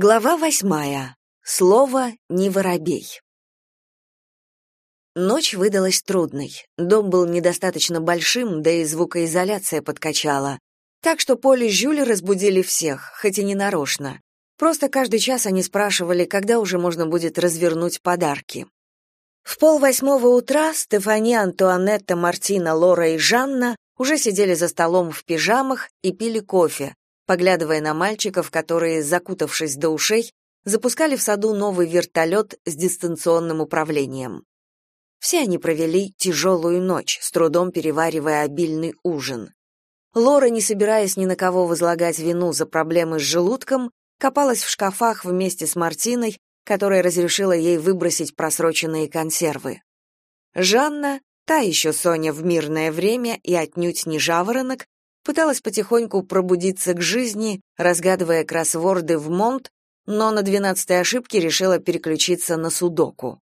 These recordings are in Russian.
Глава восьмая. Слово «не воробей». Ночь выдалась трудной. Дом был недостаточно большим, да и звукоизоляция подкачала. Так что Поле и Жюль разбудили всех, хоть и не нарочно. Просто каждый час они спрашивали, когда уже можно будет развернуть подарки. В полвосьмого утра Стефани, Антуанетта, Мартина, Лора и Жанна уже сидели за столом в пижамах и пили кофе, поглядывая на мальчиков, которые, закутавшись до ушей, запускали в саду новый вертолет с дистанционным управлением. Все они провели тяжелую ночь, с трудом переваривая обильный ужин. Лора, не собираясь ни на кого возлагать вину за проблемы с желудком, копалась в шкафах вместе с Мартиной, которая разрешила ей выбросить просроченные консервы. Жанна, та еще Соня в мирное время и отнюдь не жаворонок, пыталась потихоньку пробудиться к жизни, разгадывая кроссворды в Монт, но на двенадцатой ошибке решила переключиться на судоку.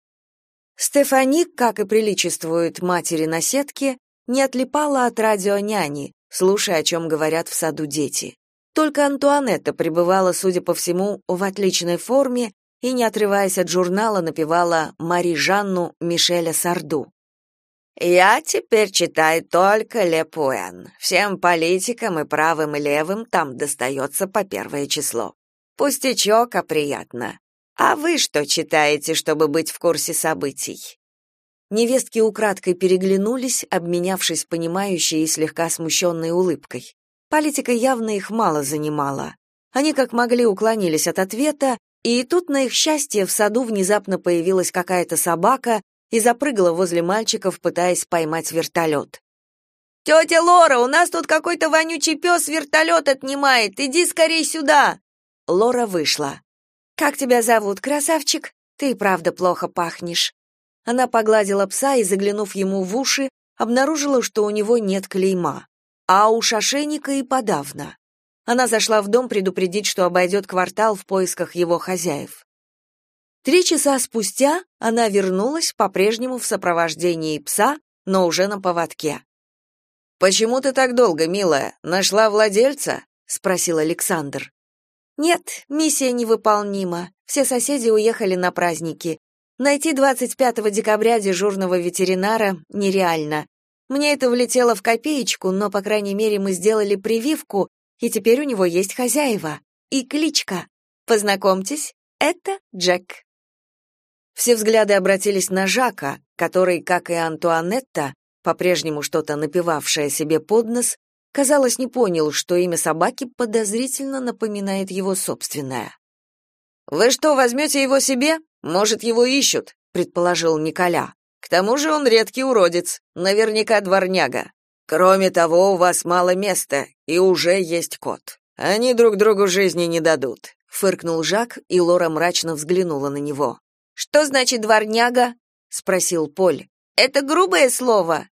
Стефани, как и приличествует матери на сетке, не отлипала от радио няни, слушая, о чем говорят в саду дети. Только Антуанетта пребывала, судя по всему, в отличной форме и, не отрываясь от журнала, напевала Мари Жанну Мишеля Сарду. Я теперь читаю только Лепуэн. Всем политикам и правым и левым там достается по первое число. Пустячок, а приятно. А вы что читаете, чтобы быть в курсе событий? Невестки украдкой переглянулись, обменявшись понимающей и слегка смущенной улыбкой. Политика явно их мало занимала. Они как могли уклонились от ответа, и тут на их счастье в саду внезапно появилась какая-то собака и запрыгала возле мальчиков, пытаясь поймать вертолет. «Тетя Лора, у нас тут какой-то вонючий пес вертолет отнимает, иди скорей сюда!» Лора вышла. «Как тебя зовут, красавчик? Ты и правда плохо пахнешь». Она погладила пса и, заглянув ему в уши, обнаружила, что у него нет клейма, а у ошейника и подавно. Она зашла в дом предупредить, что обойдет квартал в поисках его хозяев. Три часа спустя она вернулась, по-прежнему в сопровождении пса, но уже на поводке. «Почему ты так долго, милая? Нашла владельца?» — спросил Александр. «Нет, миссия невыполнима. Все соседи уехали на праздники. Найти 25 декабря дежурного ветеринара нереально. Мне это влетело в копеечку, но, по крайней мере, мы сделали прививку, и теперь у него есть хозяева. И кличка. Познакомьтесь, это Джек». Все взгляды обратились на Жака, который, как и Антуанетта, по-прежнему что-то напевавшая себе под нос, казалось, не понял, что имя собаки подозрительно напоминает его собственное. «Вы что, возьмете его себе? Может, его ищут?» — предположил Николя. «К тому же он редкий уродец, наверняка дворняга. Кроме того, у вас мало места, и уже есть кот. Они друг другу жизни не дадут», — фыркнул Жак, и Лора мрачно взглянула на него. Что значит дворняга? спросил Поль. Это грубое слово.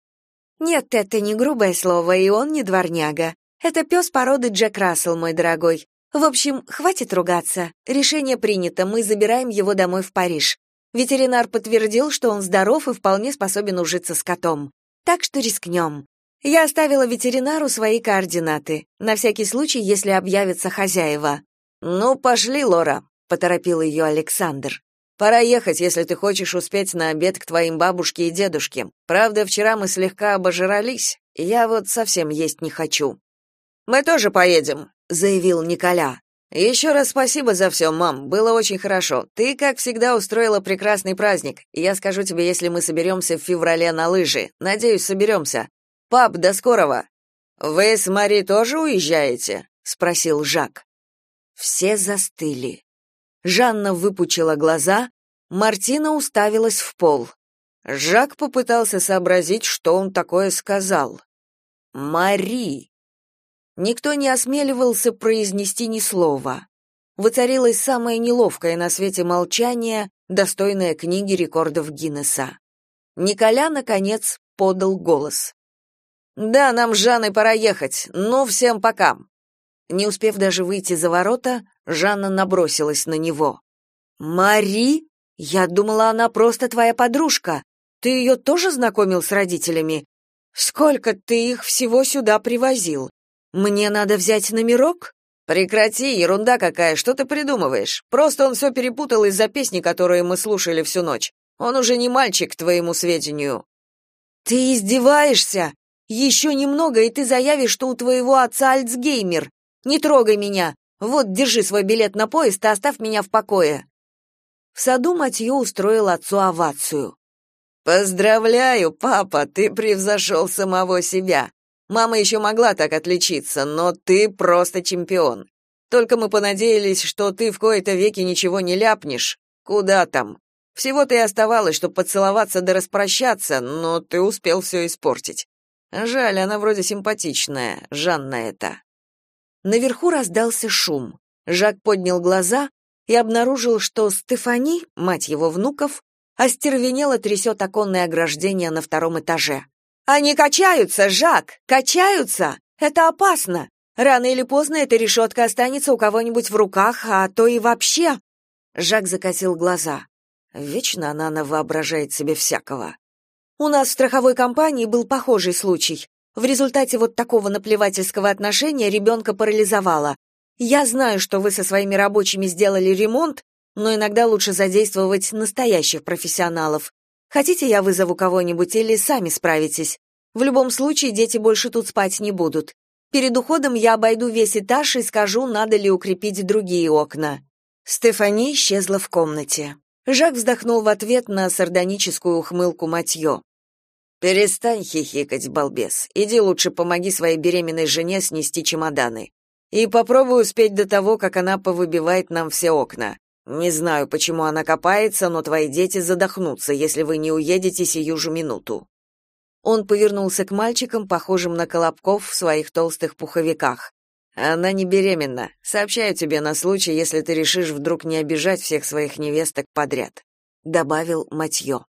Нет, это не грубое слово, и он не дворняга. Это пес породы Джек Рассел, мой дорогой. В общем, хватит ругаться. Решение принято, мы забираем его домой в Париж. Ветеринар подтвердил, что он здоров и вполне способен ужиться с котом. Так что рискнем. Я оставила ветеринару свои координаты, на всякий случай, если объявятся хозяева. «Ну, пошли, Лора», — поторопил ее Александр. Пора ехать, если ты хочешь успеть на обед к твоим бабушке и дедушке. Правда, вчера мы слегка обожрались. Я вот совсем есть не хочу. Мы тоже поедем, заявил Николя. «Еще раз спасибо за все, мам. Было очень хорошо. Ты, как всегда, устроила прекрасный праздник. Я скажу тебе, если мы соберемся в феврале на лыжи. Надеюсь, соберемся. Пап, до скорого. Вы с Мари тоже уезжаете? спросил Жак. Все застыли. Жанна выпучила глаза, Мартина уставилась в пол. Жак попытался сообразить, что он такое сказал. «Мари!» Никто не осмеливался произнести ни слова. Воцарилось самое неловкое на свете молчание, достойное книги рекордов Гиннесса. Николя, наконец, подал голос. «Да, нам с Жанной пора ехать. Ну, всем пока. Не успев даже выйти за ворота, Жанна набросилась на него. «Мари? Я думала, она просто твоя подружка. Ты ее тоже знакомил с родителями? Сколько ты их всего сюда привозил? Мне надо взять номерок?» Прекрати, ерунда какая, что ты придумываешь? Просто он все перепутал из-за песни, которую мы слушали всю ночь. Он уже не мальчик, к твоему сведению. Ты издеваешься? Еще немного, и ты заявишь, что у твоего отца Альцгеймер. Не трогай меня. Вот, держи свой билет на поезд и оставь меня в покое. В саду Матью устроил отцу овацию. Поздравляю, папа, ты превзошел самого себя. Мама еще могла так отличиться, но ты просто чемпион. Только мы понадеялись, что ты в кои-то веки ничего не ляпнешь. Куда там? Всего-то и оставалось, чтобы поцеловаться да распрощаться, но ты успел все испортить. Жаль, она вроде симпатичная, Жанна это. Наверху раздался шум. Жак поднял глаза и обнаружил, что Стефани, мать его внуков, остервенело трясет оконное ограждение на втором этаже. «Они качаются, Жак! Качаются! Это опасно! Рано или поздно эта решетка останется у кого-нибудь в руках, а то и вообще...» Жак закатил глаза. Вечно она навоображает себе всякого. У нас в страховой компании был похожий случай. В результате вот такого наплевательского отношения ребенка парализовало. Я знаю, что вы со своими рабочими сделали ремонт, но иногда лучше задействовать настоящих профессионалов. Хотите, я вызову кого-нибудь или сами справитесь? В любом случае дети больше тут спать не будут. Перед уходом я обойду весь этаж и скажу, надо ли укрепить другие окна. Стефани исчезла в комнате. Жак вздохнул в ответ на сардоническую ухмылку Матьё. «Перестань хихикать, балбес. Иди лучше помоги своей беременной жене снести чемоданы. И попробуй успеть до того, как она повыбивает нам все окна. Не знаю, почему она копается, но твои дети задохнутся, если вы не уедете сию же минуту». Он повернулся к мальчикам, похожим на колобков в своих толстых пуховиках. Она не беременна. Сообщаю тебе на случай, если ты решишь вдруг не обижать всех своих невесток подряд, добавил Матьё.